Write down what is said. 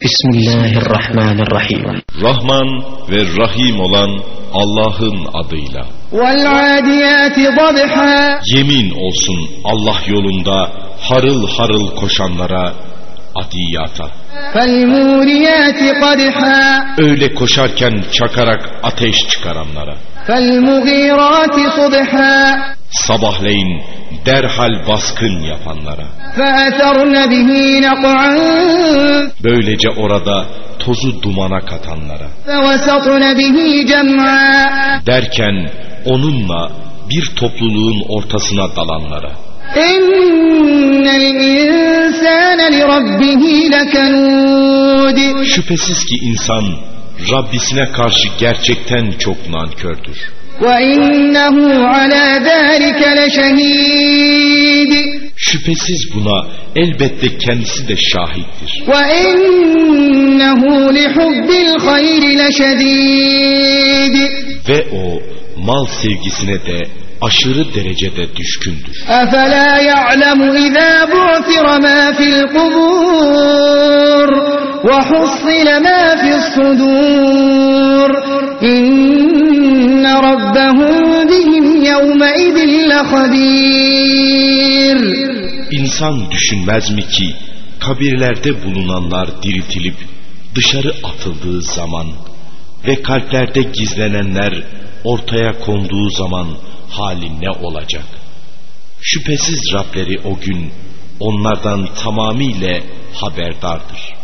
Bismillahirrahmanirrahim. Rahman ve Rahim olan Allah'ın adıyla. Yemin olsun Allah yolunda harıl harıl koşanlara, adiyata. Öyle koşarken çakarak ateş çıkaranlara sabahleyin derhal baskın yapanlara. Böylece orada tozu dumana katanlara. Derken onunla bir topluluğun ortasına dalanlara. Şüphesiz ki insan Rabbisine karşı gerçekten çok nankördür. وَإِنَّهُ عَلَى ذَلِكَ لَشَهِيدٌ Şüphesiz buna elbette kendisi de şahittir. وَإِنَّهُ لِحُبِّ الْخَيْرِ لَشَدِيدٌ Ve o mal sevgisine de aşırı derecede düşkündür. أَفَلَا يَعْلَمُ إِذَا بُعْثِرَ مَا فِي الْقُبُورِ وَحُصِّلَ مَا فِي الصُّدُورِ إِنَّ رَبَّهُمْ بِهِمْ يَوْمَئِذٍ لَخَبِيرٌ İnsan düşünmez mi ki kabirlerde bulunanlar diriltilip dışarı atıldığı zaman ve kalplerde gizlenenler ortaya konduğu zaman hali ne olacak? Şüphesiz Rableri o gün onlardan tamamiyle haberdardır.